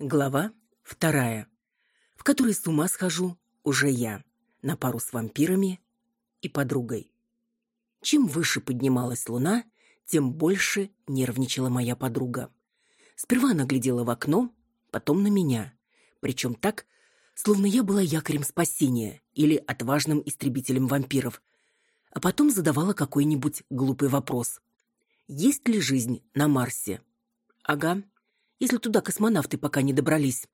Глава вторая, в которой с ума схожу уже я, на пару с вампирами и подругой. Чем выше поднималась луна, тем больше нервничала моя подруга. Сперва она глядела в окно, потом на меня, причем так, словно я была якорем спасения или отважным истребителем вампиров, а потом задавала какой-нибудь глупый вопрос. Есть ли жизнь на Марсе? Ага, если туда космонавты пока не добрались.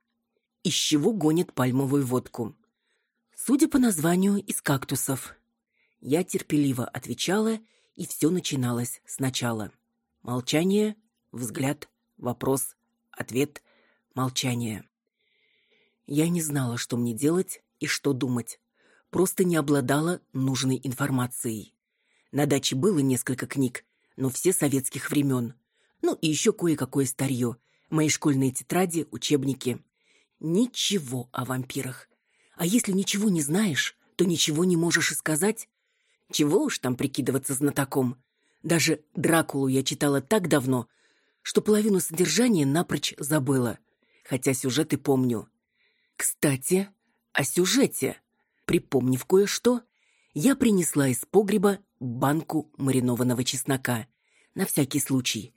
Из чего гонят пальмовую водку? Судя по названию, из кактусов. Я терпеливо отвечала, и все начиналось сначала. Молчание, взгляд, вопрос, ответ, молчание. Я не знала, что мне делать и что думать. Просто не обладала нужной информацией. На даче было несколько книг, но все советских времен. Ну и еще кое-какое старье – мои школьные тетради, учебники. Ничего о вампирах. А если ничего не знаешь, то ничего не можешь и сказать. Чего уж там прикидываться знатоком. Даже Дракулу я читала так давно, что половину содержания напрочь забыла, хотя сюжеты помню. Кстати, о сюжете. Припомнив кое-что, я принесла из погреба банку маринованного чеснока. На всякий случай.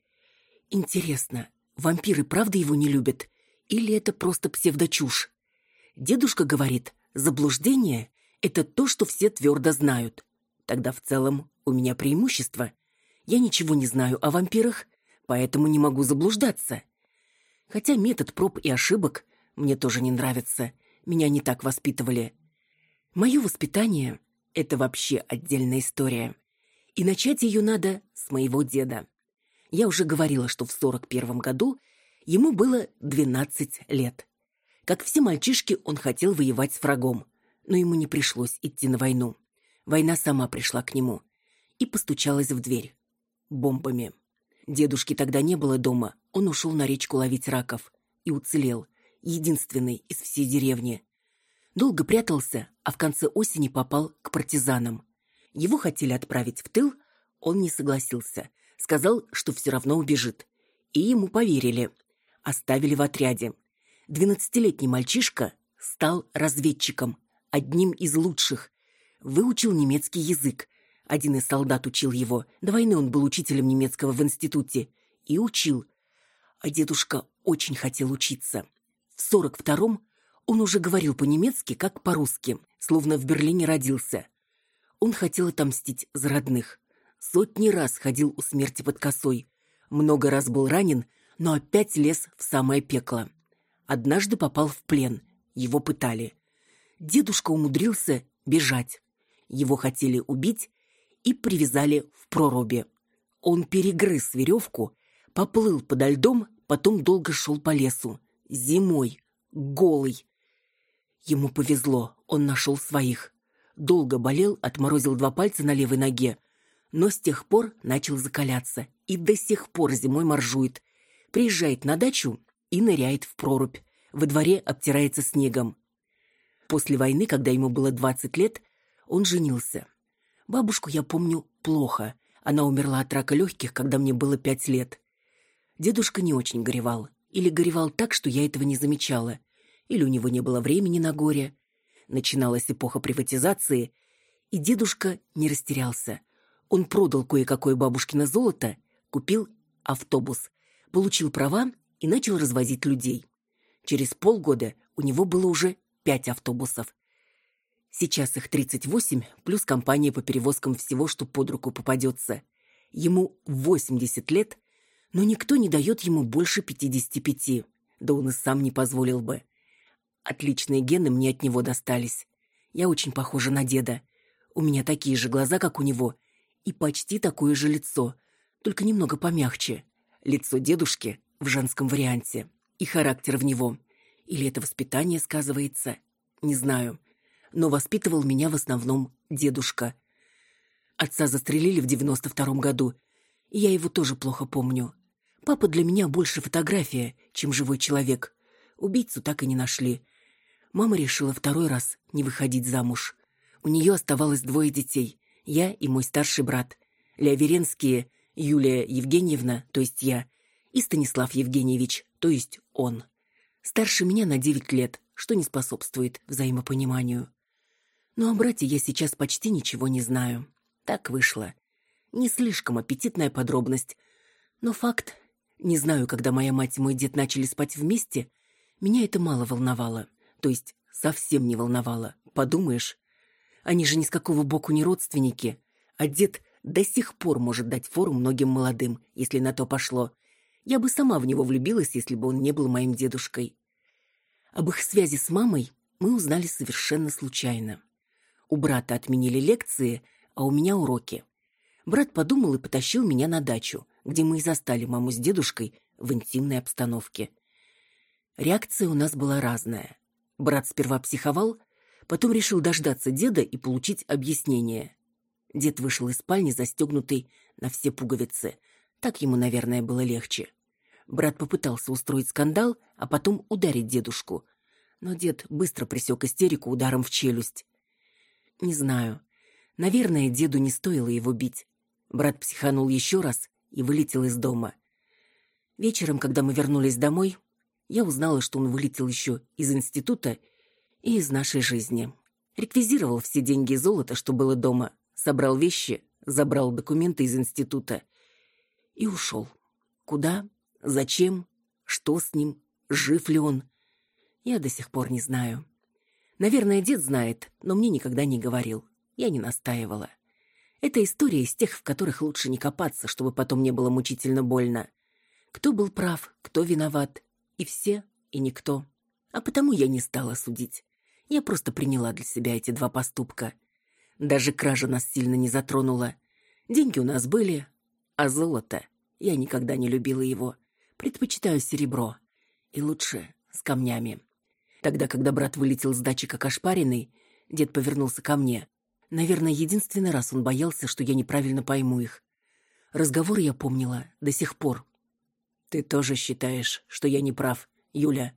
Интересно, Вампиры правда его не любят? Или это просто псевдочушь? Дедушка говорит, заблуждение – это то, что все твердо знают. Тогда в целом у меня преимущество. Я ничего не знаю о вампирах, поэтому не могу заблуждаться. Хотя метод проб и ошибок мне тоже не нравится. Меня не так воспитывали. Мое воспитание – это вообще отдельная история. И начать ее надо с моего деда. Я уже говорила, что в 41 году ему было 12 лет. Как все мальчишки, он хотел воевать с врагом, но ему не пришлось идти на войну. Война сама пришла к нему и постучалась в дверь. Бомбами. Дедушки тогда не было дома, он ушел на речку ловить раков и уцелел, единственный из всей деревни. Долго прятался, а в конце осени попал к партизанам. Его хотели отправить в тыл, он не согласился – Сказал, что все равно убежит. И ему поверили. Оставили в отряде. Двенадцатилетний мальчишка стал разведчиком, одним из лучших. Выучил немецкий язык. Один из солдат учил его. До войны он был учителем немецкого в институте. И учил. А дедушка очень хотел учиться. В сорок втором он уже говорил по-немецки, как по-русски, словно в Берлине родился. Он хотел отомстить за родных. Сотни раз ходил у смерти под косой. Много раз был ранен, но опять лез в самое пекло. Однажды попал в плен. Его пытали. Дедушка умудрился бежать. Его хотели убить и привязали в проруби. Он перегрыз веревку, поплыл подо льдом, потом долго шел по лесу. Зимой. Голый. Ему повезло, он нашел своих. Долго болел, отморозил два пальца на левой ноге, но с тех пор начал закаляться и до сих пор зимой моржует. Приезжает на дачу и ныряет в прорубь. Во дворе обтирается снегом. После войны, когда ему было 20 лет, он женился. Бабушку я помню плохо. Она умерла от рака легких, когда мне было пять лет. Дедушка не очень горевал. Или горевал так, что я этого не замечала. Или у него не было времени на горе. Начиналась эпоха приватизации, и дедушка не растерялся – он продал кое-какое бабушкино золото, купил автобус, получил права и начал развозить людей. Через полгода у него было уже пять автобусов. Сейчас их 38, плюс компания по перевозкам всего, что под руку попадется. Ему 80 лет, но никто не дает ему больше 55. Да он и сам не позволил бы. Отличные гены мне от него достались. Я очень похожа на деда. У меня такие же глаза, как у него, и почти такое же лицо, только немного помягче. Лицо дедушки в женском варианте. И характер в него. Или это воспитание сказывается? Не знаю. Но воспитывал меня в основном дедушка. Отца застрелили в девяносто втором году, и я его тоже плохо помню. Папа для меня больше фотография, чем живой человек. Убийцу так и не нашли. Мама решила второй раз не выходить замуж. У нее оставалось двое детей. Я и мой старший брат. Леоверенские Юлия Евгеньевна, то есть я, и Станислав Евгеньевич, то есть он. Старше меня на девять лет, что не способствует взаимопониманию. Но о брате я сейчас почти ничего не знаю. Так вышло. Не слишком аппетитная подробность, но факт. Не знаю, когда моя мать и мой дед начали спать вместе, меня это мало волновало. То есть совсем не волновало. Подумаешь, они же ни с какого боку не родственники, а дед до сих пор может дать фору многим молодым, если на то пошло. Я бы сама в него влюбилась, если бы он не был моим дедушкой. Об их связи с мамой мы узнали совершенно случайно. У брата отменили лекции, а у меня уроки. Брат подумал и потащил меня на дачу, где мы и застали маму с дедушкой в интимной обстановке. Реакция у нас была разная. Брат сперва психовал, потом решил дождаться деда и получить объяснение. Дед вышел из спальни, застегнутый на все пуговицы. Так ему, наверное, было легче. Брат попытался устроить скандал, а потом ударить дедушку. Но дед быстро пресек истерику ударом в челюсть. Не знаю. Наверное, деду не стоило его бить. Брат психанул еще раз и вылетел из дома. Вечером, когда мы вернулись домой, я узнала, что он вылетел еще из института и из нашей жизни. Реквизировал все деньги и золото, что было дома, собрал вещи, забрал документы из института и ушел. Куда? Зачем? Что с ним? Жив ли он? Я до сих пор не знаю. Наверное, дед знает, но мне никогда не говорил. Я не настаивала. Это история из тех, в которых лучше не копаться, чтобы потом не было мучительно больно. Кто был прав, кто виноват. И все, и никто. А потому я не стала судить. Я просто приняла для себя эти два поступка. Даже кража нас сильно не затронула. Деньги у нас были, а золото... Я никогда не любила его. Предпочитаю серебро. И лучше с камнями. Тогда, когда брат вылетел с дачи как ошпаренный, дед повернулся ко мне. Наверное, единственный раз он боялся, что я неправильно пойму их. Разговор я помнила до сих пор. «Ты тоже считаешь, что я не прав, Юля?»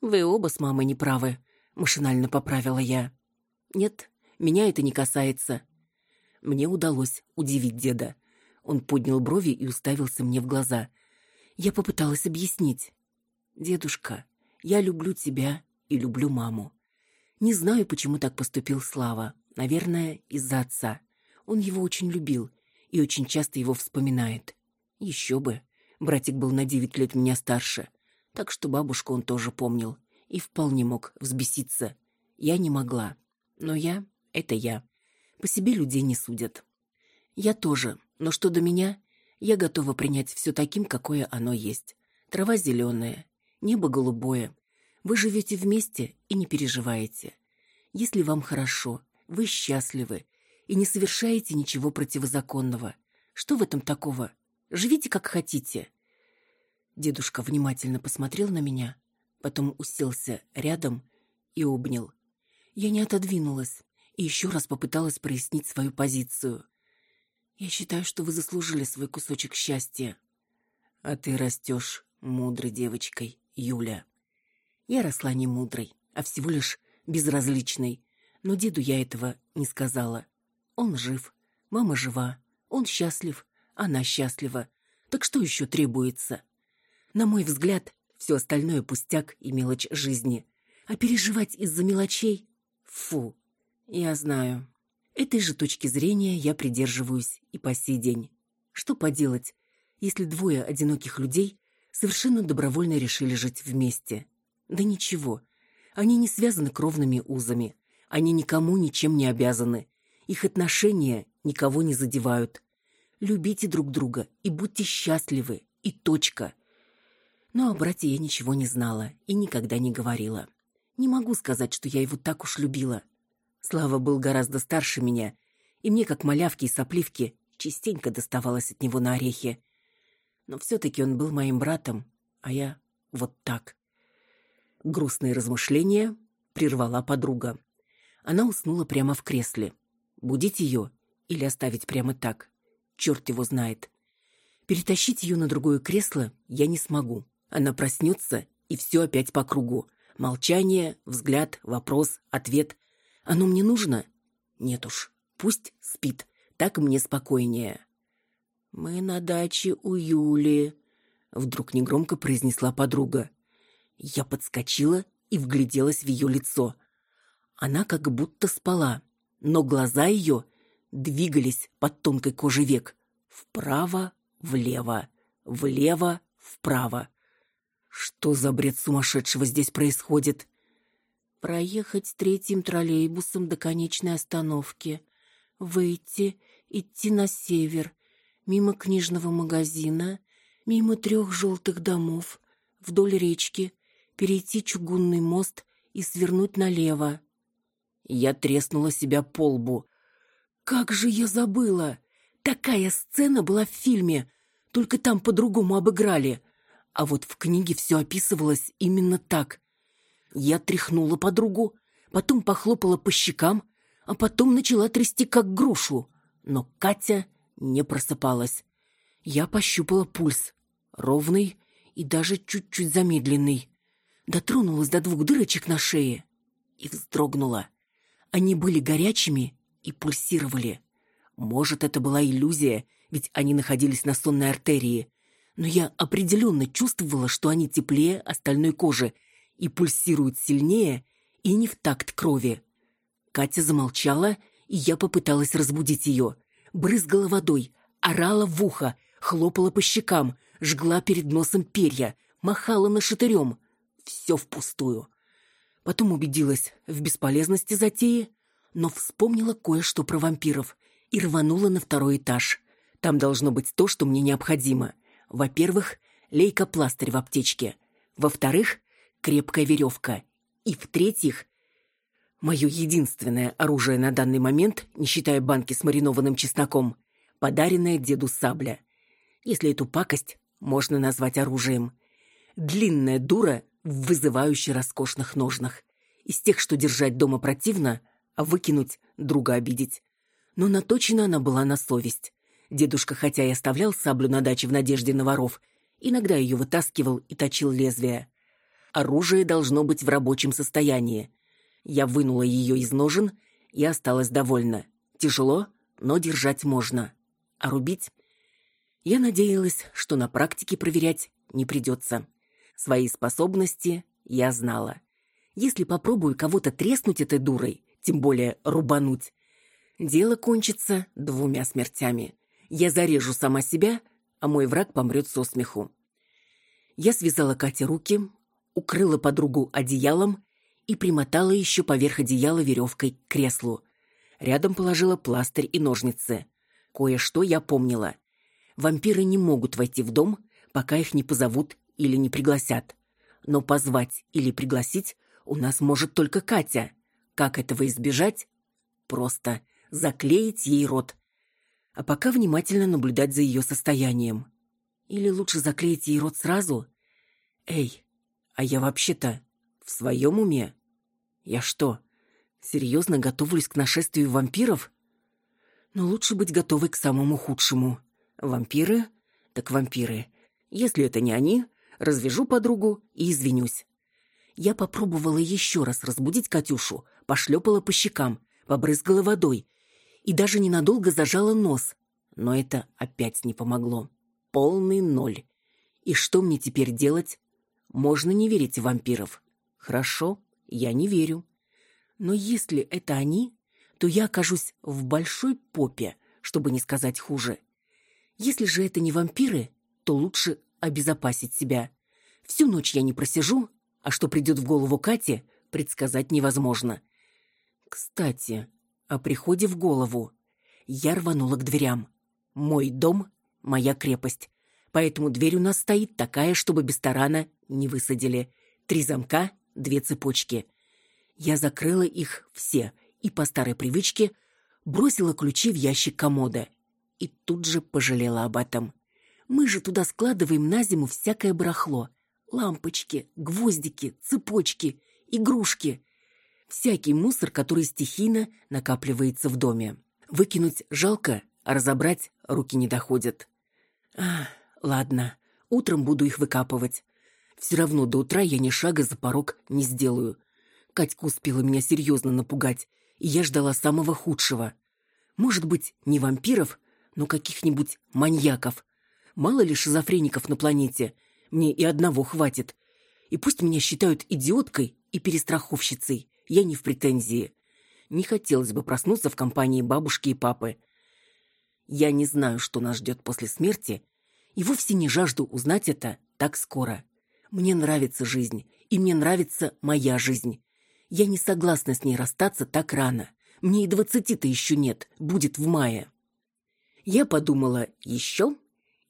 «Вы оба с мамой не правы», — машинально поправила я. «Нет, меня это не касается». Мне удалось удивить деда. Он поднял брови и уставился мне в глаза. Я попыталась объяснить. «Дедушка, я люблю тебя и люблю маму. Не знаю, почему так поступил Слава. Наверное, из-за отца. Он его очень любил и очень часто его вспоминает. Еще бы. Братик был на девять лет меня старше. Так что бабушку он тоже помнил. И вполне мог взбеситься. Я не могла. Но я — это я. По себе людей не судят. Я тоже. Но что до меня, я готова принять все таким, какое оно есть. Трава зеленая, небо голубое, вы живете вместе и не переживаете. Если вам хорошо, вы счастливы и не совершаете ничего противозаконного. Что в этом такого? Живите как хотите. Дедушка внимательно посмотрел на меня, потом уселся рядом и обнял. Я не отодвинулась и еще раз попыталась прояснить свою позицию. Я считаю, что вы заслужили свой кусочек счастья. А ты растешь мудрой девочкой, Юля. Я росла не мудрой, а всего лишь безразличной. Но деду я этого не сказала. Он жив, мама жива, он счастлив, она счастлива. Так что еще требуется? На мой взгляд, все остальное пустяк и мелочь жизни. А переживать из-за мелочей? Фу, я знаю. Этой же точки зрения я придерживаюсь и по сей день. Что поделать, если двое одиноких людей совершенно добровольно решили жить вместе – да ничего. Они не связаны кровными узами. Они никому ничем не обязаны. Их отношения никого не задевают. Любите друг друга и будьте счастливы. И точка. Но о брате я ничего не знала и никогда не говорила. Не могу сказать, что я его так уж любила. Слава был гораздо старше меня, и мне, как малявке и сопливке, частенько доставалось от него на орехи. Но все-таки он был моим братом, а я вот так. Грустные размышления прервала подруга. Она уснула прямо в кресле. Будить ее или оставить прямо так? Черт его знает. Перетащить ее на другое кресло я не смогу. Она проснется, и все опять по кругу. Молчание, взгляд, вопрос, ответ. Оно мне нужно? Нет уж, пусть спит, так мне спокойнее. Мы на даче у Юли, вдруг негромко произнесла подруга. Я подскочила и вгляделась в ее лицо. Она как будто спала, но глаза ее двигались под тонкой кожей век. Вправо, влево, влево, вправо. Что за бред сумасшедшего здесь происходит? Проехать третьим троллейбусом до конечной остановки. Выйти, идти на север, мимо книжного магазина, мимо трех желтых домов, вдоль речки, перейти чугунный мост и свернуть налево. Я треснула себя по лбу. Как же я забыла! Такая сцена была в фильме, только там по-другому обыграли. А вот в книге все описывалось именно так. Я тряхнула подругу, потом похлопала по щекам, а потом начала трясти как грушу. Но Катя не просыпалась. Я пощупала пульс. Ровный и даже чуть-чуть замедленный. Дотронулась до двух дырочек на шее и вздрогнула. Они были горячими и пульсировали. Может, это была иллюзия, ведь они находились на сонной артерии. Но я определенно чувствовала, что они теплее остальной кожи и пульсируют сильнее и не в такт крови. Катя замолчала, и я попыталась разбудить ее. Брызгала водой, орала в ухо, хлопала по щекам, жгла перед носом перья, махала нашатырем. Все впустую. Потом убедилась в бесполезности затеи, но вспомнила кое-что про вампиров и рванула на второй этаж. Там должно быть то, что мне необходимо. Во-первых, лейка-пластырь в аптечке. Во-вторых, крепкая веревка. И в-третьих, мое единственное оружие на данный момент, не считая банки с маринованным чесноком, подаренная деду сабля. Если эту пакость можно назвать оружием. Длинная дура в вызывающе роскошных ножнах. Из тех, что держать дома противно, а выкинуть, друга обидеть. Но наточена она была на совесть. Дедушка, хотя и оставлял саблю на даче в надежде на воров, иногда ее вытаскивал и точил лезвие. Оружие должно быть в рабочем состоянии. Я вынула ее из ножен и осталась довольна. Тяжело, но держать можно. А рубить? Я надеялась, что на практике проверять не придется. Свои способности я знала. Если попробую кого-то треснуть этой дурой, тем более рубануть, дело кончится двумя смертями. Я зарежу сама себя, а мой враг помрет со смеху. Я связала Кате руки, укрыла подругу одеялом и примотала еще поверх одеяла веревкой к креслу. Рядом положила пластырь и ножницы. Кое-что я помнила. Вампиры не могут войти в дом, пока их не позовут или не пригласят. Но позвать или пригласить у нас может только Катя. Как этого избежать? Просто заклеить ей рот. А пока внимательно наблюдать за ее состоянием. Или лучше заклеить ей рот сразу? Эй, а я вообще-то в своем уме? Я что, серьезно готовлюсь к нашествию вампиров? Но лучше быть готовой к самому худшему. Вампиры? Так вампиры. Если это не они, развяжу подругу и извинюсь. Я попробовала еще раз разбудить Катюшу, пошлепала по щекам, побрызгала водой и даже ненадолго зажала нос. Но это опять не помогло. Полный ноль. И что мне теперь делать? Можно не верить в вампиров. Хорошо, я не верю. Но если это они, то я окажусь в большой попе, чтобы не сказать хуже. Если же это не вампиры, то лучше обезопасить себя. Всю ночь я не просижу, а что придет в голову Кате, предсказать невозможно. Кстати, о приходе в голову. Я рванула к дверям. Мой дом — моя крепость. Поэтому дверь у нас стоит такая, чтобы без тарана не высадили. Три замка, две цепочки. Я закрыла их все и по старой привычке бросила ключи в ящик комода. И тут же пожалела об этом. Мы же туда складываем на зиму всякое барахло. Лампочки, гвоздики, цепочки, игрушки. Всякий мусор, который стихийно накапливается в доме. Выкинуть жалко, а разобрать руки не доходят. А, ладно, утром буду их выкапывать. Все равно до утра я ни шага за порог не сделаю. Катька успела меня серьезно напугать и я ждала самого худшего. Может быть, не вампиров, но каких-нибудь маньяков. Мало ли шизофреников на планете. Мне и одного хватит. И пусть меня считают идиоткой и перестраховщицей. Я не в претензии. Не хотелось бы проснуться в компании бабушки и папы. Я не знаю, что нас ждет после смерти, и вовсе не жажду узнать это так скоро. Мне нравится жизнь, и мне нравится моя жизнь. Я не согласна с ней расстаться так рано. Мне и двадцати-то еще нет, будет в мае. Я подумала еще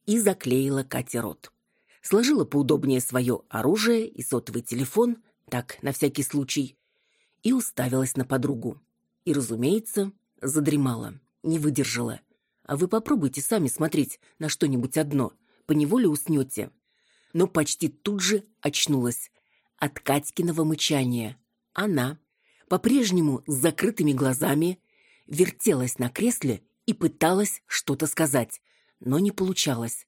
и заклеила Кате рот. Сложила поудобнее свое оружие и сотовый телефон, так, на всякий случай, и уставилась на подругу. И, разумеется, задремала, не выдержала. А вы попробуйте сами смотреть на что-нибудь одно, поневоле уснете. Но почти тут же очнулась от Катькиного мычания. Она, по-прежнему с закрытыми глазами, вертелась на кресле и пыталась что-то сказать, но не получалось.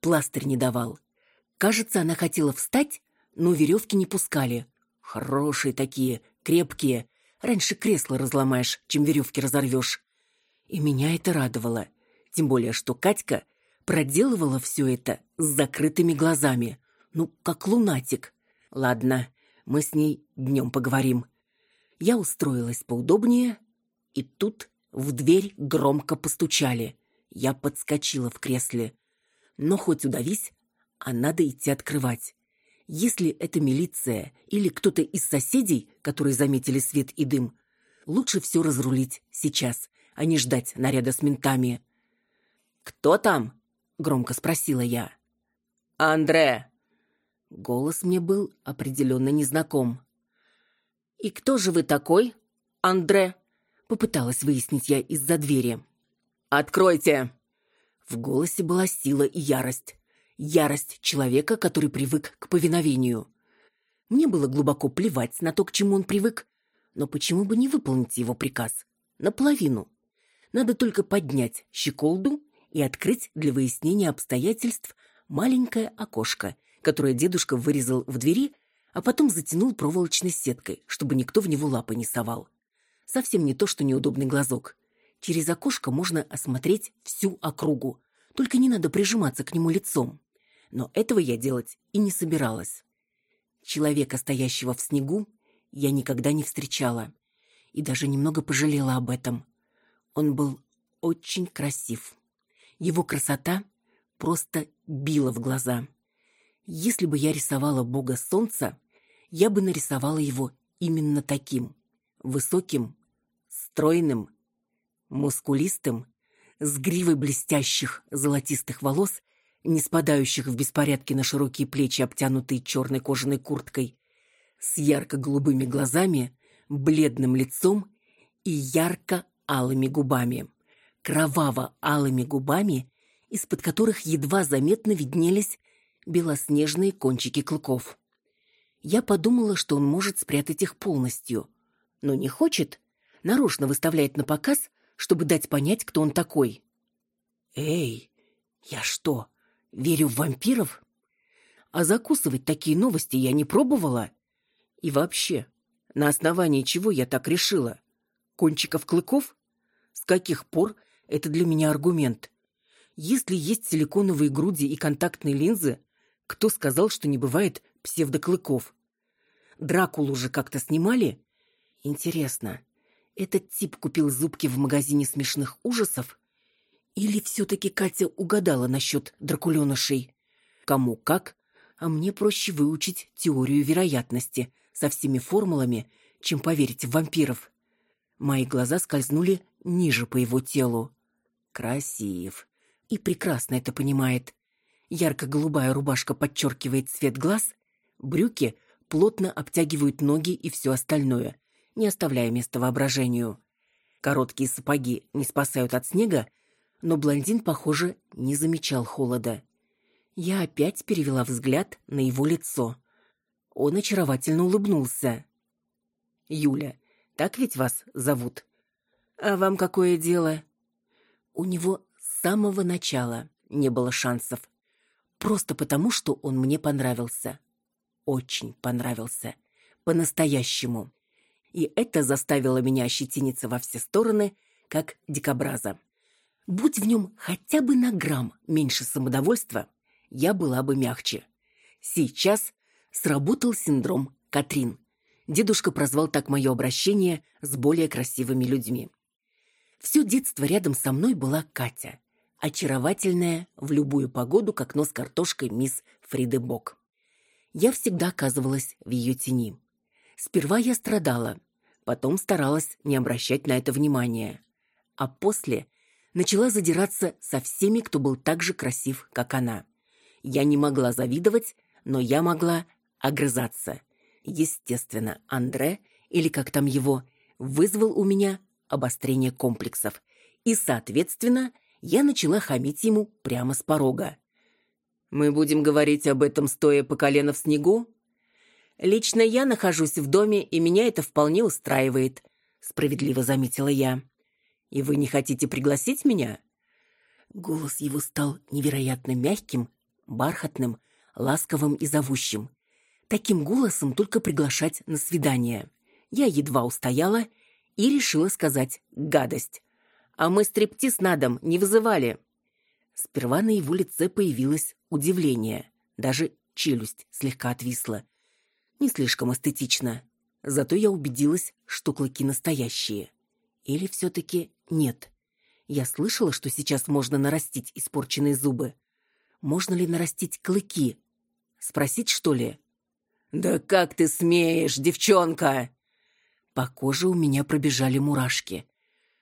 Пластырь не давал. Кажется, она хотела встать, но веревки не пускали. Хорошие такие, крепкие. Раньше кресло разломаешь, чем веревки разорвешь. И меня это радовало. Тем более, что Катька проделывала все это с закрытыми глазами. Ну, как лунатик. Ладно, мы с ней днем поговорим. Я устроилась поудобнее, и тут в дверь громко постучали. Я подскочила в кресле. Но хоть удавись, а надо идти открывать. Если это милиция или кто-то из соседей, которые заметили свет и дым, лучше все разрулить сейчас, а не ждать наряда с ментами. «Кто там?» — громко спросила я. «Андре!» Голос мне был определенно незнаком. «И кто же вы такой, Андре?» Попыталась выяснить я из-за двери. «Откройте!» В голосе была сила и ярость. Ярость человека, который привык к повиновению. Мне было глубоко плевать на то, к чему он привык, но почему бы не выполнить его приказ? Наполовину. Надо только поднять щеколду и открыть для выяснения обстоятельств маленькое окошко, которое дедушка вырезал в двери, а потом затянул проволочной сеткой, чтобы никто в него лапы не совал. Совсем не то, что неудобный глазок. Через окошко можно осмотреть всю округу. Только не надо прижиматься к нему лицом. Но этого я делать и не собиралась. Человека, стоящего в снегу, я никогда не встречала. И даже немного пожалела об этом. Он был очень красив. Его красота просто била в глаза. Если бы я рисовала бога солнца, я бы нарисовала его именно таким. Высоким, стройным, мускулистым, с гривой блестящих золотистых волос, не спадающих в беспорядке на широкие плечи, обтянутые черной кожаной курткой, с ярко-голубыми глазами, бледным лицом и ярко-алыми губами. Кроваво-алыми губами, из-под которых едва заметно виднелись белоснежные кончики клыков. Я подумала, что он может спрятать их полностью, но не хочет, нарочно выставляет на показ, чтобы дать понять, кто он такой. Эй, я что, верю в вампиров? А закусывать такие новости я не пробовала. И вообще, на основании чего я так решила? Кончиков клыков? С каких пор это для меня аргумент? Если есть силиконовые груди и контактные линзы, кто сказал, что не бывает псевдоклыков? Дракулу же как-то снимали? Интересно, этот тип купил зубки в магазине смешных ужасов? Или все-таки Катя угадала насчет дракуленышей? Кому как, а мне проще выучить теорию вероятности со всеми формулами, чем поверить в вампиров. Мои глаза скользнули ниже по его телу. Красив. И прекрасно это понимает. Ярко-голубая рубашка подчеркивает цвет глаз, брюки плотно обтягивают ноги и все остальное не оставляя места воображению. Короткие сапоги не спасают от снега, но блондин, похоже, не замечал холода. Я опять перевела взгляд на его лицо. Он очаровательно улыбнулся. «Юля, так ведь вас зовут?» «А вам какое дело?» У него с самого начала не было шансов. Просто потому, что он мне понравился. Очень понравился. По-настоящему. И это заставило меня ощетиниться во все стороны, как дикобраза. Будь в нем хотя бы на грамм меньше самодовольства, я была бы мягче. Сейчас сработал синдром Катрин. Дедушка прозвал так мое обращение с более красивыми людьми. Все детство рядом со мной была Катя, очаровательная в любую погоду, как нос картошкой мисс Фриды Бок. Я всегда оказывалась в ее тени. Сперва я страдала, потом старалась не обращать на это внимания. А после начала задираться со всеми, кто был так же красив, как она. Я не могла завидовать, но я могла огрызаться. Естественно, Андре, или как там его, вызвал у меня обострение комплексов. И, соответственно, я начала хамить ему прямо с порога. «Мы будем говорить об этом, стоя по колено в снегу?» «Лично я нахожусь в доме, и меня это вполне устраивает», — справедливо заметила я. «И вы не хотите пригласить меня?» Голос его стал невероятно мягким, бархатным, ласковым и зовущим. Таким голосом только приглашать на свидание. Я едва устояла и решила сказать гадость. А мы стриптиз на дом не вызывали. Сперва на его лице появилось удивление. Даже челюсть слегка отвисла. Не слишком эстетично. Зато я убедилась, что клыки настоящие. Или все-таки нет. Я слышала, что сейчас можно нарастить испорченные зубы. Можно ли нарастить клыки? Спросить, что ли? «Да как ты смеешь, девчонка!» По коже у меня пробежали мурашки.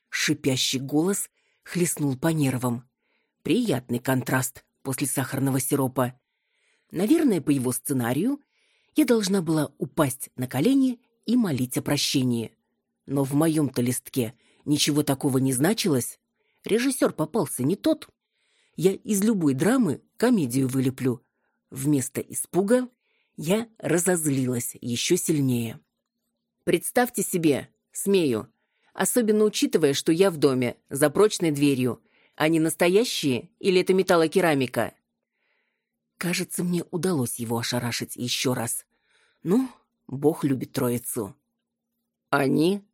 Шипящий голос хлестнул по нервам. Приятный контраст после сахарного сиропа. Наверное, по его сценарию я должна была упасть на колени и молить о прощении. Но в моем-то листке ничего такого не значилось. Режиссер попался не тот. Я из любой драмы комедию вылеплю. Вместо испуга я разозлилась еще сильнее. Представьте себе, смею, особенно учитывая, что я в доме, за прочной дверью. Они настоящие или это металлокерамика? Кажется, мне удалось его ошарашить еще раз. Ну, Бог любит троицу. Они?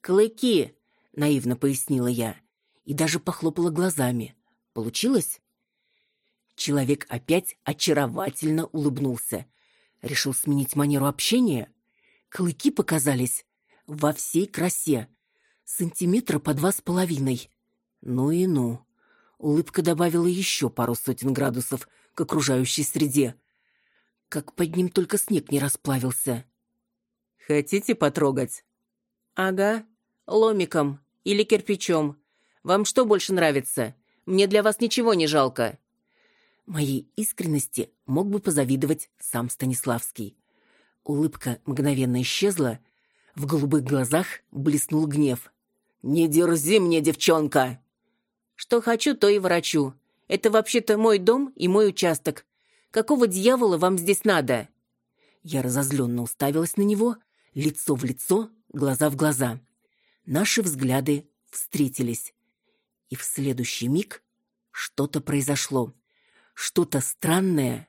Клыки, наивно пояснила я и даже похлопала глазами. Получилось? Человек опять очаровательно улыбнулся, Решил сменить манеру общения? Клыки показались во всей красе. Сантиметра по два с половиной. Ну и ну. Улыбка добавила еще пару сотен градусов к окружающей среде. Как под ним только снег не расплавился. «Хотите потрогать?» «Ага. Ломиком или кирпичом. Вам что больше нравится? Мне для вас ничего не жалко». Моей искренности мог бы позавидовать сам Станиславский. Улыбка мгновенно исчезла, в голубых глазах блеснул гнев. «Не дерзи мне, девчонка!» «Что хочу, то и врачу. Это вообще-то мой дом и мой участок. Какого дьявола вам здесь надо?» Я разозленно уставилась на него, лицо в лицо, глаза в глаза. Наши взгляды встретились. И в следующий миг что-то произошло что-то странное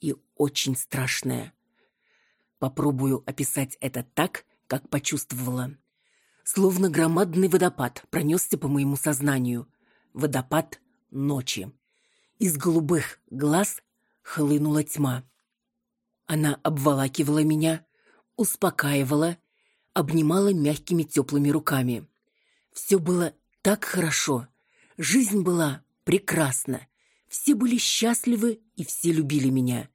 и очень страшное. Попробую описать это так, как почувствовала. Словно громадный водопад пронесся по моему сознанию. Водопад ночи. Из голубых глаз хлынула тьма. Она обволакивала меня, успокаивала, обнимала мягкими теплыми руками. Все было так хорошо. Жизнь была прекрасна. Все были счастливы и все любили меня.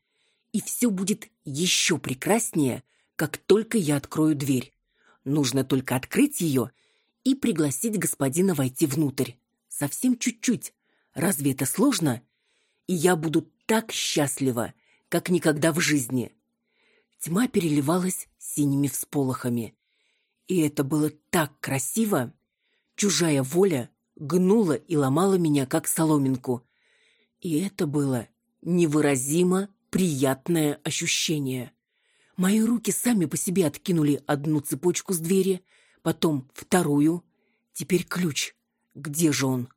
И все будет еще прекраснее, как только я открою дверь. Нужно только открыть ее и пригласить господина войти внутрь. Совсем чуть-чуть. Разве это сложно? И я буду так счастлива, как никогда в жизни. Тьма переливалась синими всполохами. И это было так красиво. Чужая воля гнула и ломала меня, как соломинку, и это было невыразимо приятное ощущение. Мои руки сами по себе откинули одну цепочку с двери, потом вторую. Теперь ключ. Где же он?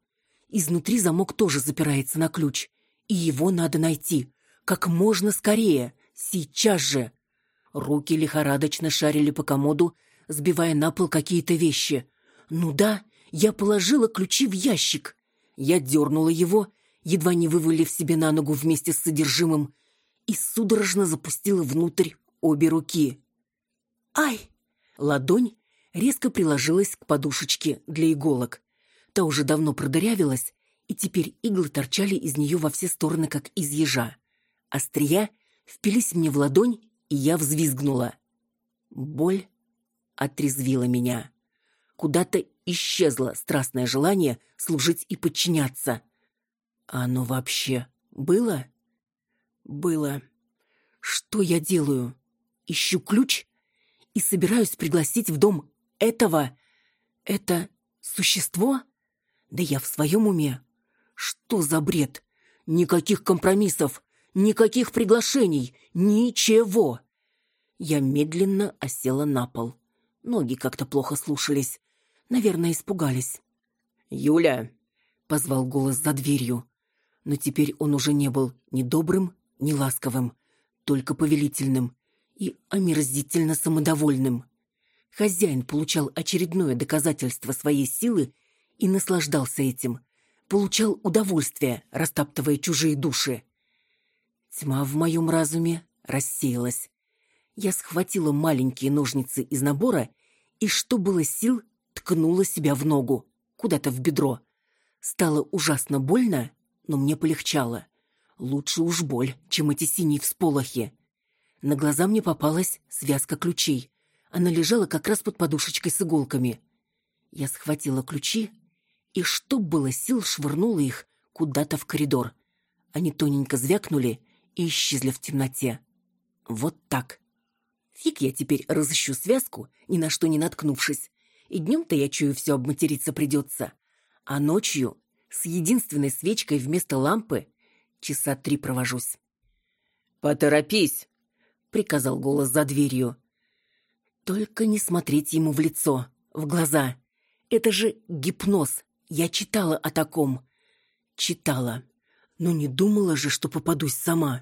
Изнутри замок тоже запирается на ключ. И его надо найти. Как можно скорее. Сейчас же. Руки лихорадочно шарили по комоду сбивая на пол какие-то вещи. Ну да, я положила ключи в ящик. Я дернула его, едва не вывалив себе на ногу вместе с содержимым, и судорожно запустила внутрь обе руки. «Ай!» Ладонь резко приложилась к подушечке для иголок. Та уже давно продырявилась, и теперь иглы торчали из нее во все стороны, как из ежа. Острия впились мне в ладонь, и я взвизгнула. Боль отрезвила меня. Куда-то исчезло страстное желание служить и подчиняться. А оно вообще было? Было. Что я делаю? Ищу ключ и собираюсь пригласить в дом этого... Это существо? Да я в своем уме. Что за бред? Никаких компромиссов, никаких приглашений, ничего. Я медленно осела на пол. Ноги как-то плохо слушались. Наверное, испугались. «Юля!» — позвал голос за дверью. Но теперь он уже не был ни добрым, ни ласковым, только повелительным и омерзительно самодовольным. Хозяин получал очередное доказательство своей силы и наслаждался этим. Получал удовольствие, растаптывая чужие души. Тьма в моем разуме рассеялась. Я схватила маленькие ножницы из набора и, что было сил, ткнула себя в ногу, куда-то в бедро. Стало ужасно больно, но мне полегчало. Лучше уж боль, чем эти синие всполохи. На глаза мне попалась связка ключей. Она лежала как раз под подушечкой с иголками. Я схватила ключи и, что было сил, швырнула их куда-то в коридор. Они тоненько звякнули и исчезли в темноте. Вот так. Фиг я теперь разыщу связку, ни на что не наткнувшись. И днем-то я чую, все обматериться придется. А ночью, с единственной свечкой вместо лампы, часа три провожусь. «Поторопись!» — приказал голос за дверью. Только не смотреть ему в лицо, в глаза. Это же гипноз. Я читала о таком. Читала. Но не думала же, что попадусь сама.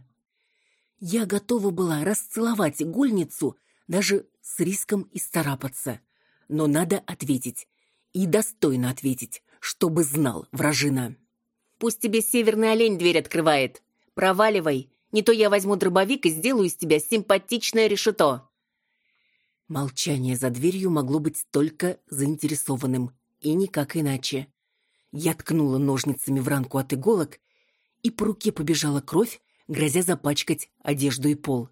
Я готова была расцеловать игольницу, даже с риском исцарапаться. Но надо ответить. И достойно ответить, чтобы знал вражина. «Пусть тебе северный олень дверь открывает. Проваливай, не то я возьму дробовик и сделаю из тебя симпатичное решето». Молчание за дверью могло быть только заинтересованным, и никак иначе. Я ткнула ножницами в ранку от иголок, и по руке побежала кровь, грозя запачкать одежду и пол.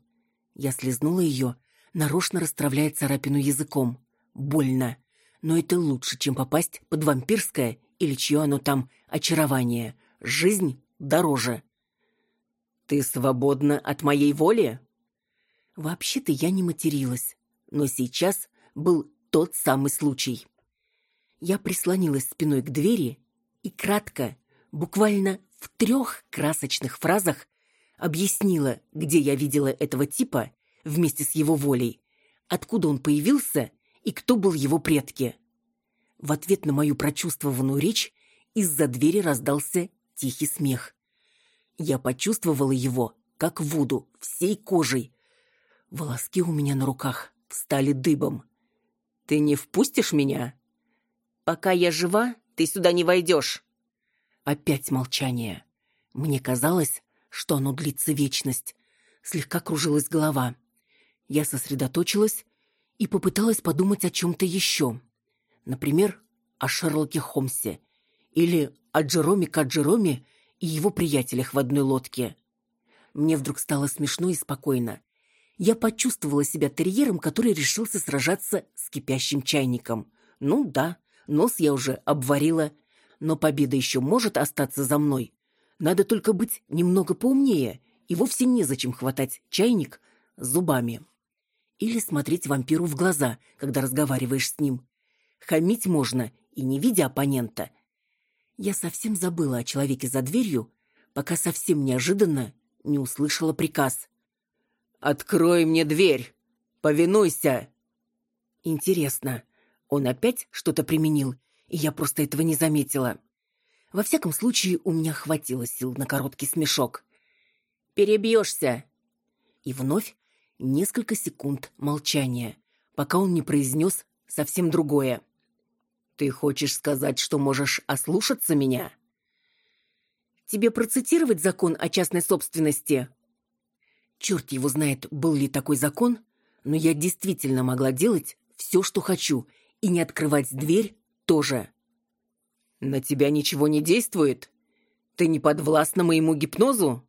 Я слезнула ее, нарочно расстравляя царапину языком. Больно. Но это лучше, чем попасть под вампирское или чье оно там очарование. Жизнь дороже. «Ты свободна от моей воли?» Вообще-то я не материлась. Но сейчас был тот самый случай. Я прислонилась спиной к двери и кратко, буквально в трех красочных фразах, объяснила, где я видела этого типа вместе с его волей, откуда он появился и кто был его предки. В ответ на мою прочувствованную речь из-за двери раздался тихий смех. Я почувствовала его, как воду, всей кожей. Волоски у меня на руках встали дыбом. «Ты не впустишь меня?» «Пока я жива, ты сюда не войдешь». Опять молчание. Мне казалось, что оно длится вечность. Слегка кружилась голова. Я сосредоточилась и попыталась подумать о чем-то еще. Например, о Шерлоке Холмсе или о Джероме Каджероме и его приятелях в одной лодке. Мне вдруг стало смешно и спокойно я почувствовала себя терьером, который решился сражаться с кипящим чайником. Ну да, нос я уже обварила, но победа еще может остаться за мной. Надо только быть немного поумнее, и вовсе незачем хватать чайник зубами. Или смотреть вампиру в глаза, когда разговариваешь с ним. Хамить можно и не видя оппонента. Я совсем забыла о человеке за дверью, пока совсем неожиданно не услышала приказ. «Открой мне дверь! Повинуйся!» Интересно, он опять что-то применил, и я просто этого не заметила. Во всяком случае, у меня хватило сил на короткий смешок. «Перебьешься!» И вновь несколько секунд молчания, пока он не произнес совсем другое. Ты хочешь сказать, что можешь ослушаться меня? Тебе процитировать закон о частной собственности? Черт его знает, был ли такой закон, но я действительно могла делать все, что хочу, и не открывать дверь тоже. На тебя ничего не действует? Ты не подвластна моему гипнозу?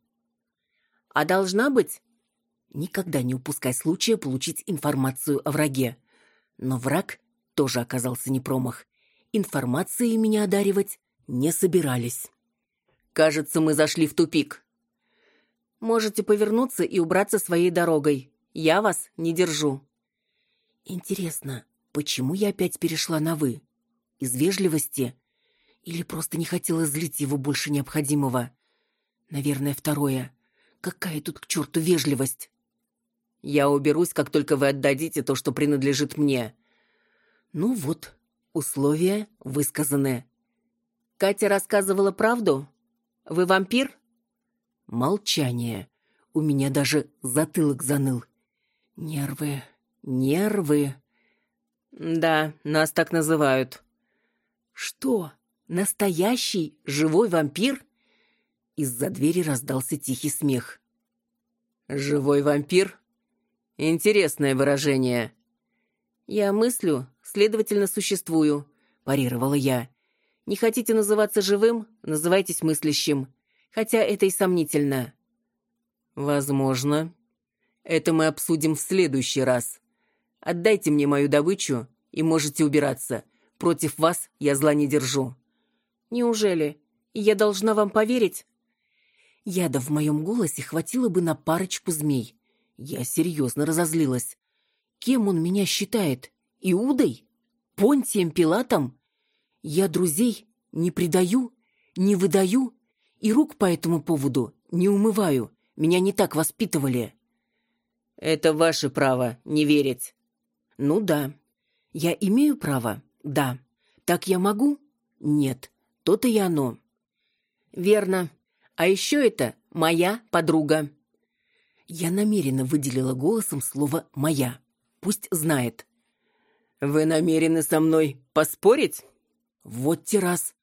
А должна быть? Никогда не упускай случая получить информацию о враге. Но враг тоже оказался не промах. Информацией меня одаривать не собирались. Кажется, мы зашли в тупик. Можете повернуться и убраться своей дорогой. Я вас не держу. Интересно, почему я опять перешла на «вы»? Из вежливости? Или просто не хотела злить его больше необходимого? Наверное, второе. Какая тут к черту вежливость? Я уберусь, как только вы отдадите то, что принадлежит мне. Ну вот, условия высказаны. Катя рассказывала правду? Вы вампир? Молчание. У меня даже затылок заныл. Нервы, нервы. Да, нас так называют. Что? Настоящий живой вампир? Из-за двери раздался тихий смех. Живой вампир? Интересное выражение. Я мыслю, следовательно, существую, парировала я. Не хотите называться живым, называйтесь мыслящим. Хотя это и сомнительно. Возможно. Это мы обсудим в следующий раз. Отдайте мне мою добычу, и можете убираться. Против вас я зла не держу. Неужели? Я должна вам поверить? Яда в моем голосе хватило бы на парочку змей. Я серьезно разозлилась. Кем он меня считает? Иудой? Понтием Пилатом? Я друзей не предаю, не выдаю и рук по этому поводу не умываю. Меня не так воспитывали. Это ваше право не верить. Ну да. Я имею право? Да. Так я могу? Нет. То-то и оно. Верно. А еще это моя подруга. Я намеренно выделила голосом слово «моя». Пусть знает. «Вы намерены со мной поспорить?» Вот те раз.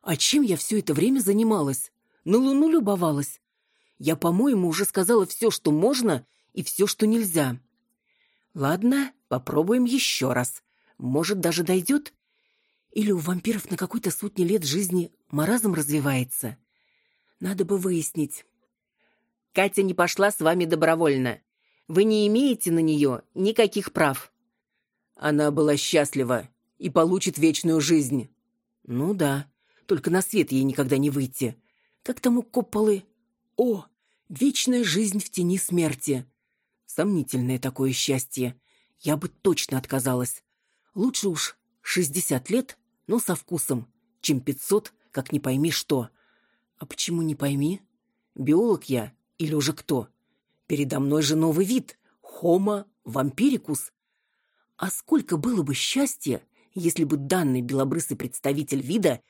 А чем я все это время занималась? На луну любовалась. Я, по-моему, уже сказала все, что можно, и все, что нельзя. Ладно, попробуем еще раз. Может, даже дойдет? Или у вампиров на какой-то сотни лет жизни маразм развивается? Надо бы выяснить. Катя не пошла с вами добровольно. Вы не имеете на нее никаких прав. Она была счастлива и получит вечную жизнь. Ну да, только на свет ей никогда не выйти. Как там у Копполы? О, вечная жизнь в тени смерти. Сомнительное такое счастье. Я бы точно отказалась. Лучше уж шестьдесят лет, но со вкусом, чем пятьсот, как не пойми что. А почему не пойми? Биолог я или уже кто? Передо мной же новый вид — Homo vampiricus. А сколько было бы счастья, если бы данный белобрысый представитель вида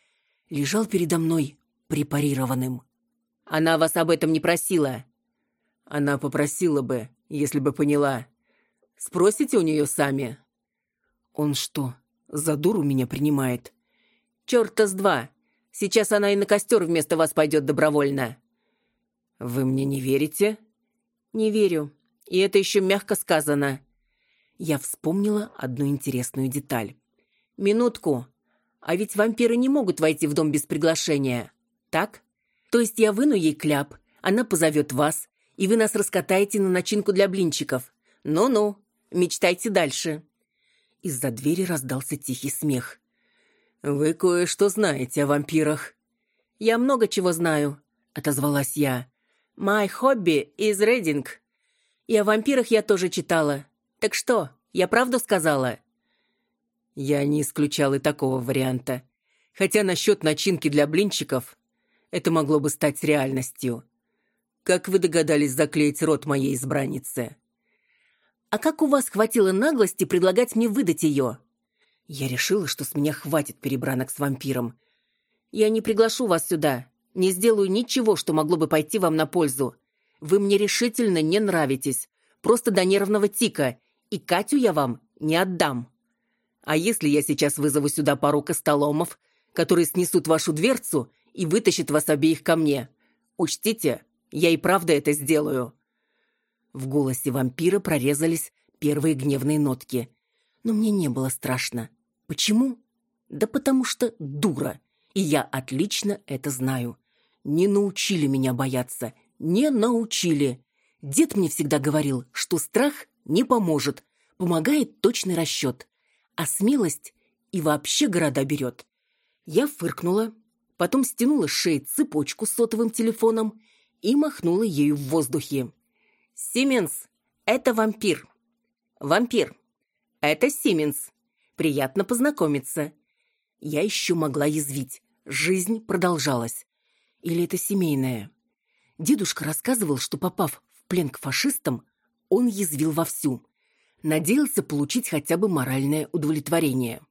лежал передо мной препарированным. Она вас об этом не просила. Она попросила бы, если бы поняла. Спросите у нее сами. Он что, за дуру меня принимает? Черта с два. Сейчас она и на костер вместо вас пойдет добровольно. Вы мне не верите? Не верю. И это еще мягко сказано. Я вспомнила одну интересную деталь. Минутку. А ведь вампиры не могут войти в дом без приглашения. Так? То есть я выну ей кляп, она позовет вас, и вы нас раскатаете на начинку для блинчиков. Ну-ну, мечтайте дальше. Из-за двери раздался тихий смех. «Вы кое-что знаете о вампирах». «Я много чего знаю», — отозвалась я. «My hobby is reading». И о вампирах я тоже читала. Так что, я правду сказала?» Я не исключал и такого варианта. Хотя насчет начинки для блинчиков это могло бы стать реальностью. Как вы догадались заклеить рот моей избраннице? А как у вас хватило наглости предлагать мне выдать ее? Я решила, что с меня хватит перебранок с вампиром. Я не приглашу вас сюда. Не сделаю ничего, что могло бы пойти вам на пользу. Вы мне решительно не нравитесь. Просто до нервного тика. И Катю я вам не отдам. А если я сейчас вызову сюда пару костоломов, которые снесут вашу дверцу и вытащат вас обеих ко мне? Учтите, я и правда это сделаю». В голосе вампира прорезались первые гневные нотки. Но мне не было страшно. Почему? Да потому что дура. И я отлично это знаю. Не научили меня бояться. Не научили. Дед мне всегда говорил, что страх не поможет. Помогает точный расчет. А смелость и вообще города берет. Я фыркнула, потом стянула с шеи цепочку с сотовым телефоном и махнула ею в воздухе. «Сименс, это вампир». «Вампир, это Сименс. Приятно познакомиться». Я еще могла язвить. Жизнь продолжалась. Или это семейное? Дедушка рассказывал, что, попав в плен к фашистам, он язвил вовсю. Надеялся получить хотя бы моральное удовлетворение.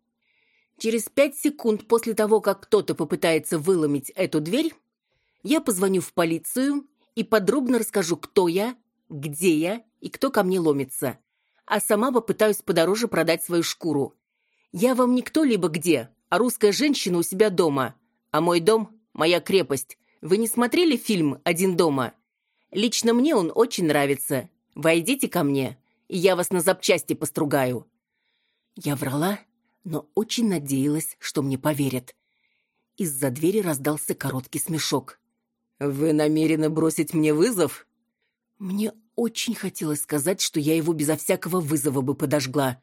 Через пять секунд после того, как кто-то попытается выломить эту дверь, я позвоню в полицию и подробно расскажу, кто я, где я и кто ко мне ломится. А сама попытаюсь подороже продать свою шкуру. Я вам никто либо где, а русская женщина у себя дома. А мой дом – моя крепость. Вы не смотрели фильм «Один дома»? Лично мне он очень нравится. Войдите ко мне, и я вас на запчасти постругаю». Я врала, но очень надеялась, что мне поверят. Из-за двери раздался короткий смешок. «Вы намерены бросить мне вызов?» Мне очень хотелось сказать, что я его безо всякого вызова бы подожгла,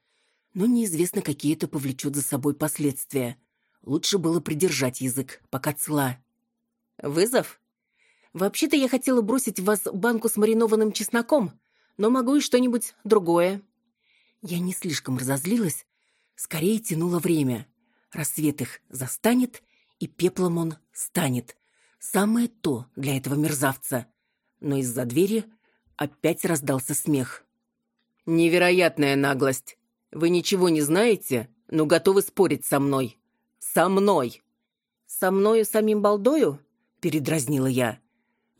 но неизвестно, какие это повлечет за собой последствия. Лучше было придержать язык, пока цела. «Вызов? Вообще-то я хотела бросить в вас банку с маринованным чесноком, но могу и что-нибудь другое». Я не слишком разозлилась, скорее тянула время. Рассвет их застанет, и пеплом он станет. Самое то для этого мерзавца. Но из-за двери опять раздался смех. «Невероятная наглость. Вы ничего не знаете, но готовы спорить со мной. Со мной!» «Со мною самим балдою?» — передразнила я.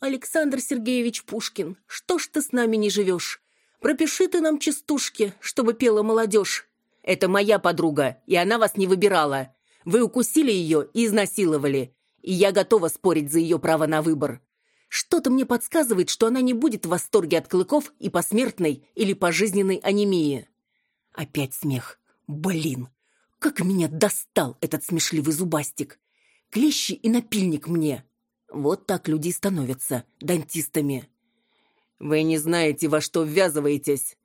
«Александр Сергеевич Пушкин, что ж ты с нами не живешь? Пропиши ты нам частушки, чтобы пела молодежь. Это моя подруга, и она вас не выбирала. Вы укусили ее и изнасиловали, и я готова спорить за ее право на выбор. Что-то мне подсказывает, что она не будет в восторге от клыков и посмертной или пожизненной анемии. Опять смех. Блин, как меня достал этот смешливый зубастик. Клещи и напильник мне. Вот так люди становятся дантистами. Вы не знаете, во что ввязываетесь.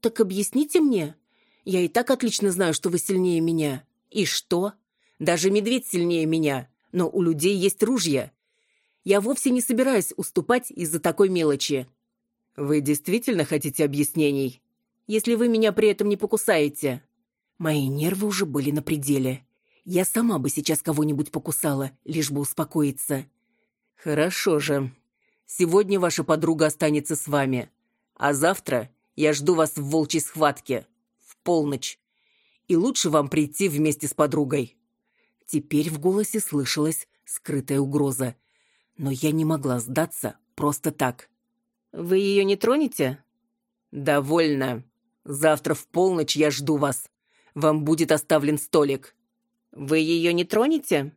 Так объясните мне. Я и так отлично знаю, что вы сильнее меня. И что? Даже медведь сильнее меня. Но у людей есть ружья. Я вовсе не собираюсь уступать из-за такой мелочи. Вы действительно хотите объяснений? Если вы меня при этом не покусаете. Мои нервы уже были на пределе. Я сама бы сейчас кого-нибудь покусала, лишь бы успокоиться. Хорошо же. Сегодня ваша подруга останется с вами. А завтра я жду вас в волчьей схватке. В полночь. И лучше вам прийти вместе с подругой. Теперь в голосе слышалась скрытая угроза но я не могла сдаться просто так. «Вы ее не тронете?» «Довольно. Завтра в полночь я жду вас. Вам будет оставлен столик». «Вы ее не тронете?»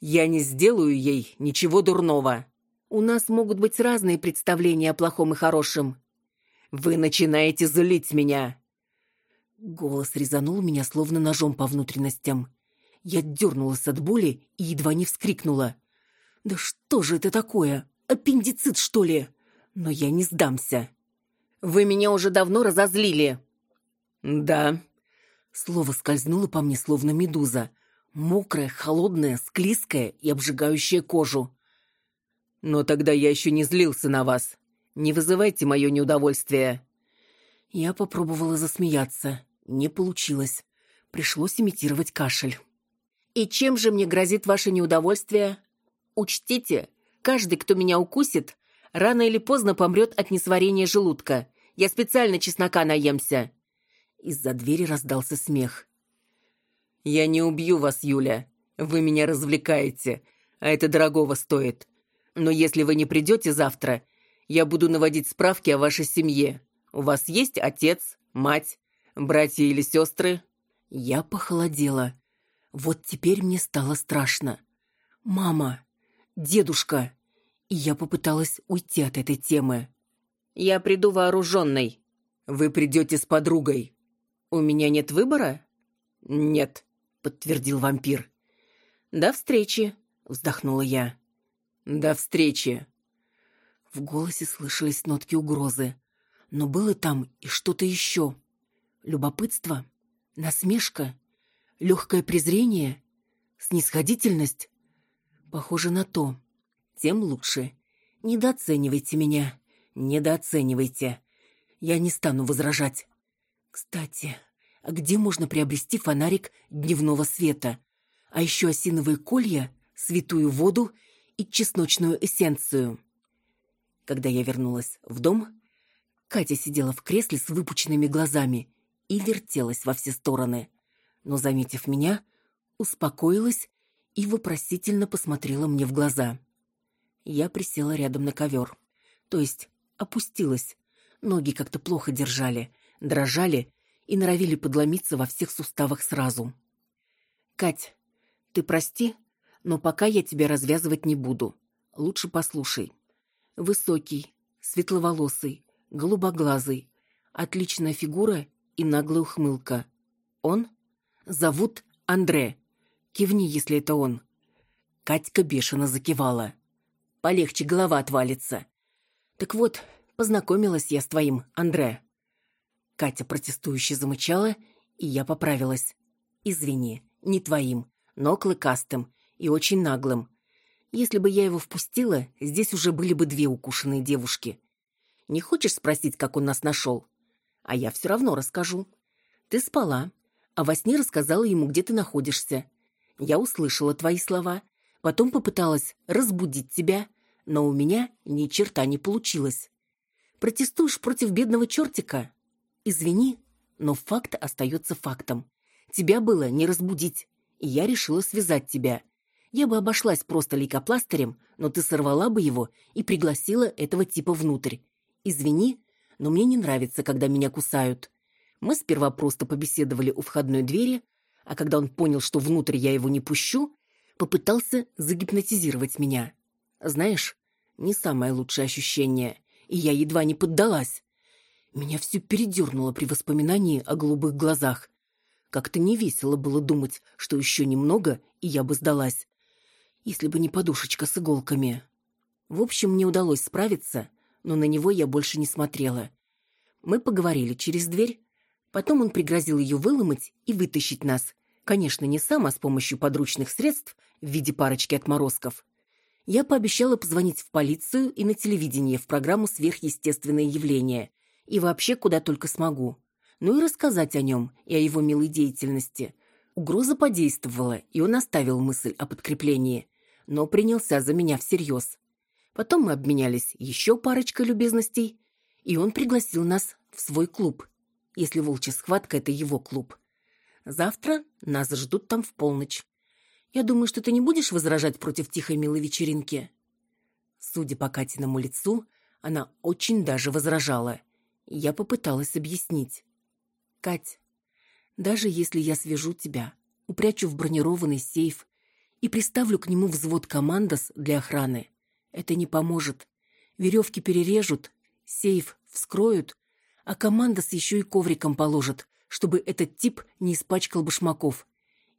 «Я не сделаю ей ничего дурного». «У нас могут быть разные представления о плохом и хорошем». «Вы начинаете злить меня». Голос резанул меня словно ножом по внутренностям. Я дернулась от боли и едва не вскрикнула. Да что же это такое? Аппендицит, что ли? Но я не сдамся. Вы меня уже давно разозлили. Да. Слово скользнуло по мне, словно медуза. Мокраое, холодное, склизкое и обжигающее кожу. Но тогда я еще не злился на вас. Не вызывайте мое неудовольствие. Я попробовала засмеяться. Не получилось. Пришлось имитировать кашель. «И чем же мне грозит ваше неудовольствие?» Учтите, каждый, кто меня укусит, рано или поздно помрет от несварения желудка. Я специально чеснока наемся». Из-за двери раздался смех. «Я не убью вас, Юля. Вы меня развлекаете, а это дорогого стоит. Но если вы не придете завтра, я буду наводить справки о вашей семье. У вас есть отец, мать, братья или сестры?» Я похолодела. Вот теперь мне стало страшно. «Мама! Дедушка!» И я попыталась уйти от этой темы. «Я приду вооруженной». «Вы придете с подругой». «У меня нет выбора?» «Нет», — подтвердил вампир. «До встречи», — вздохнула я. «До встречи». В голосе слышались нотки угрозы. Но было там и что-то еще. Любопытство, насмешка, легкое презрение, снисходительность. Похоже на то. Тем лучше. Недооценивайте меня. Недооценивайте. Я не стану возражать. Кстати, а где можно приобрести фонарик дневного света? А еще осиновые колья, святую воду и чесночную эссенцию. Когда я вернулась в дом, Катя сидела в кресле с выпученными глазами и вертелась во все стороны. Но, заметив меня, успокоилась и вопросительно посмотрела мне в глаза. Я присела рядом на ковер. То есть опустилась. Ноги как-то плохо держали, дрожали и норовили подломиться во всех суставах сразу. «Кать, ты прости, но пока я тебя развязывать не буду. Лучше послушай. Высокий, светловолосый, голубоглазый, отличная фигура и наглая ухмылка. Он? Зовут Андре. Кивни, если это он. Катька бешено закивала. Полегче голова отвалится. Так вот, познакомилась я с твоим Андре. Катя протестующе замычала, и я поправилась. Извини, не твоим, но клыкастым и очень наглым. Если бы я его впустила, здесь уже были бы две укушенные девушки. Не хочешь спросить, как он нас нашел? А я все равно расскажу. Ты спала, а во сне рассказала ему, где ты находишься. Я услышала твои слова, потом попыталась разбудить тебя, но у меня ни черта не получилось. Протестуешь против бедного чертика? Извини, но факт остается фактом. Тебя было не разбудить, и я решила связать тебя. Я бы обошлась просто лейкопластырем, но ты сорвала бы его и пригласила этого типа внутрь. Извини, но мне не нравится, когда меня кусают. Мы сперва просто побеседовали у входной двери, а когда он понял, что внутрь я его не пущу, попытался загипнотизировать меня. Знаешь, не самое лучшее ощущение, и я едва не поддалась. Меня все передернуло при воспоминании о голубых глазах. Как-то невесело было думать, что еще немного, и я бы сдалась. Если бы не подушечка с иголками. В общем, мне удалось справиться, но на него я больше не смотрела. Мы поговорили через дверь. Потом он пригрозил ее выломать и вытащить нас. Конечно, не сам, а с помощью подручных средств в виде парочки отморозков. Я пообещала позвонить в полицию и на телевидение в программу «Сверхъестественные явления» и вообще куда только смогу. Ну и рассказать о нем и о его милой деятельности. Угроза подействовала, и он оставил мысль о подкреплении, но принялся за меня всерьез. Потом мы обменялись еще парочкой любезностей, и он пригласил нас в свой клуб. Если волчья схватка — это его клуб. Завтра нас ждут там в полночь. Я думаю, что ты не будешь возражать против тихой милой вечеринки. Судя по Катиному лицу, она очень даже возражала. Я попыталась объяснить. «Кать, даже если я свяжу тебя, упрячу в бронированный сейф и приставлю к нему взвод командос для охраны, это не поможет. Веревки перережут, сейф вскроют, а командос еще и ковриком положат, чтобы этот тип не испачкал башмаков.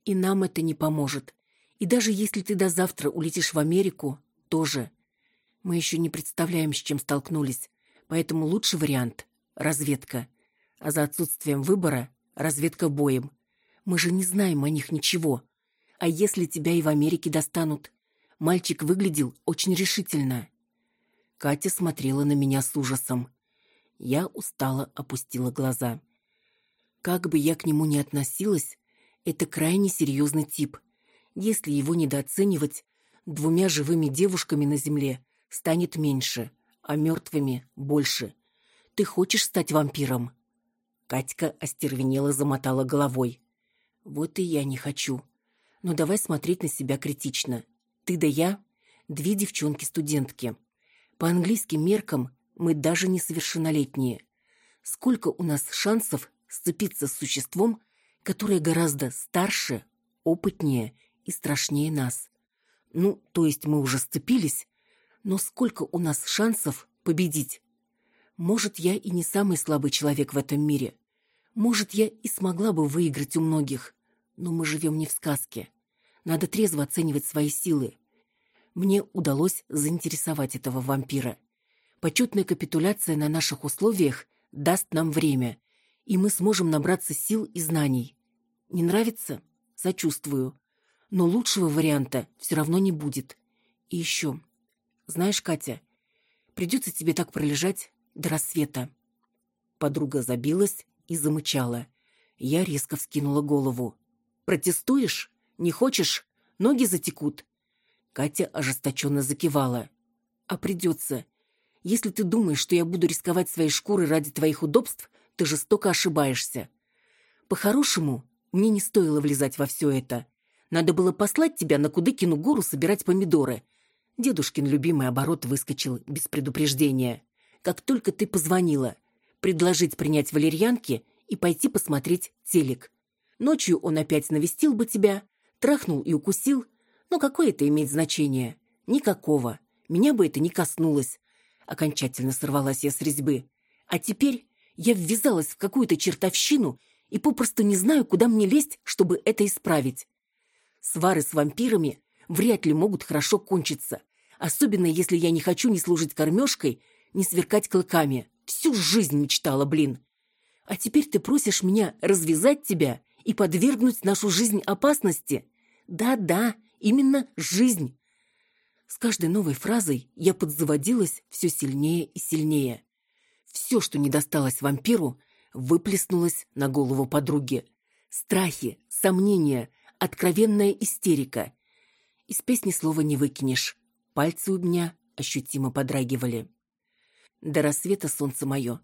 И нам это не поможет. И даже если ты до завтра улетишь в Америку, тоже. Мы еще не представляем, с чем столкнулись, поэтому лучший вариант — разведка. А за отсутствием выбора — разведка боем. Мы же не знаем о них ничего. А если тебя и в Америке достанут? Мальчик выглядел очень решительно. Катя смотрела на меня с ужасом. Я устало опустила глаза. Как бы я к нему ни относилась, это крайне серьезный тип. Если его недооценивать, двумя живыми девушками на земле станет меньше, а мертвыми — больше. Ты хочешь стать вампиром?» Катька остервенело замотала головой. «Вот и я не хочу. Но давай смотреть на себя критично. Ты да я — две девчонки-студентки. По английским меркам мы даже несовершеннолетние. Сколько у нас шансов сцепиться с существом, которая гораздо старше, опытнее и страшнее нас. Ну, то есть мы уже сцепились, но сколько у нас шансов победить? Может, я и не самый слабый человек в этом мире. Может, я и смогла бы выиграть у многих. Но мы живем не в сказке. Надо трезво оценивать свои силы. Мне удалось заинтересовать этого вампира. Почетная капитуляция на наших условиях даст нам время, и мы сможем набраться сил и знаний. Не нравится? Сочувствую. Но лучшего варианта все равно не будет. И еще. Знаешь, Катя, придется тебе так пролежать до рассвета. Подруга забилась и замычала. Я резко вскинула голову. «Протестуешь? Не хочешь? Ноги затекут?» Катя ожесточенно закивала. «А придется. Если ты думаешь, что я буду рисковать своей шкурой ради твоих удобств, ты жестоко ошибаешься. По-хорошему, мне не стоило влезать во все это. Надо было послать тебя на Кудыкину гору собирать помидоры. Дедушкин любимый оборот выскочил без предупреждения как только ты позвонила, предложить принять валерьянки и пойти посмотреть телек. Ночью он опять навестил бы тебя, трахнул и укусил, но какое это имеет значение? Никакого. Меня бы это не коснулось. Окончательно сорвалась я с резьбы. А теперь я ввязалась в какую-то чертовщину и попросту не знаю, куда мне лезть, чтобы это исправить. Свары с вампирами вряд ли могут хорошо кончиться, особенно если я не хочу ни служить кормежкой, не сверкать клыками. Всю жизнь мечтала, блин. А теперь ты просишь меня развязать тебя и подвергнуть нашу жизнь опасности? Да-да, именно жизнь. С каждой новой фразой я подзаводилась все сильнее и сильнее. Все, что не досталось вампиру, выплеснулось на голову подруги. Страхи, сомнения, откровенная истерика. Из песни слова не выкинешь. Пальцы у меня ощутимо подрагивали. До рассвета, солнце мое,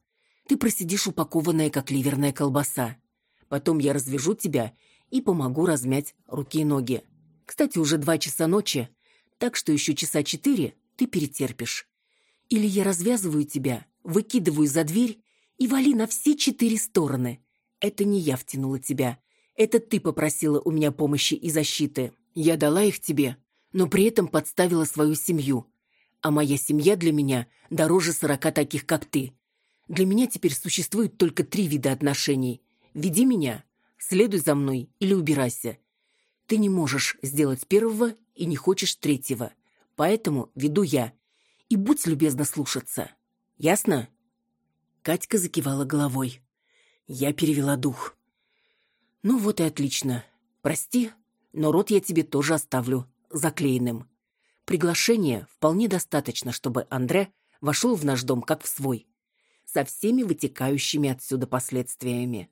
ты просидишь упакованная, как ливерная колбаса. Потом я развяжу тебя и помогу размять руки и ноги. Кстати, уже два часа ночи, так что еще часа четыре ты перетерпишь. Или я развязываю тебя, выкидываю за дверь и вали на все четыре стороны. Это не я втянула тебя. Это ты попросила у меня помощи и защиты. Я дала их тебе, но при этом подставила свою семью а моя семья для меня дороже сорока таких, как ты. Для меня теперь существует только три вида отношений. Веди меня, следуй за мной или убирайся. Ты не можешь сделать первого и не хочешь третьего. Поэтому веду я. И будь любезна слушаться. Ясно?» Катька закивала головой. Я перевела дух. «Ну вот и отлично. Прости, но рот я тебе тоже оставлю заклеенным. Приглашения вполне достаточно, чтобы Андре вошел в наш дом как в свой. Со всеми вытекающими отсюда последствиями.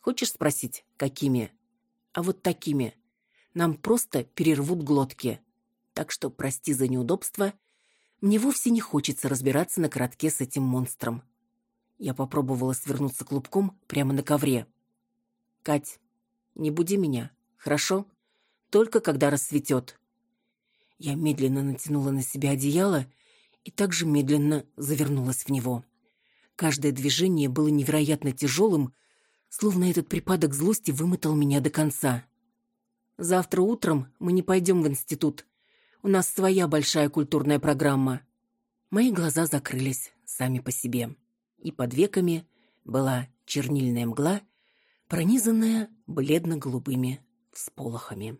Хочешь спросить, какими? А вот такими. Нам просто перервут глотки. Так что прости за неудобство. Мне вовсе не хочется разбираться на коротке с этим монстром. Я попробовала свернуться клубком прямо на ковре. «Кать, не буди меня, хорошо? Только когда рассветет». Я медленно натянула на себя одеяло и также медленно завернулась в него. Каждое движение было невероятно тяжелым, словно этот припадок злости вымотал меня до конца. «Завтра утром мы не пойдем в институт. У нас своя большая культурная программа». Мои глаза закрылись сами по себе, и под веками была чернильная мгла, пронизанная бледно-голубыми всполохами.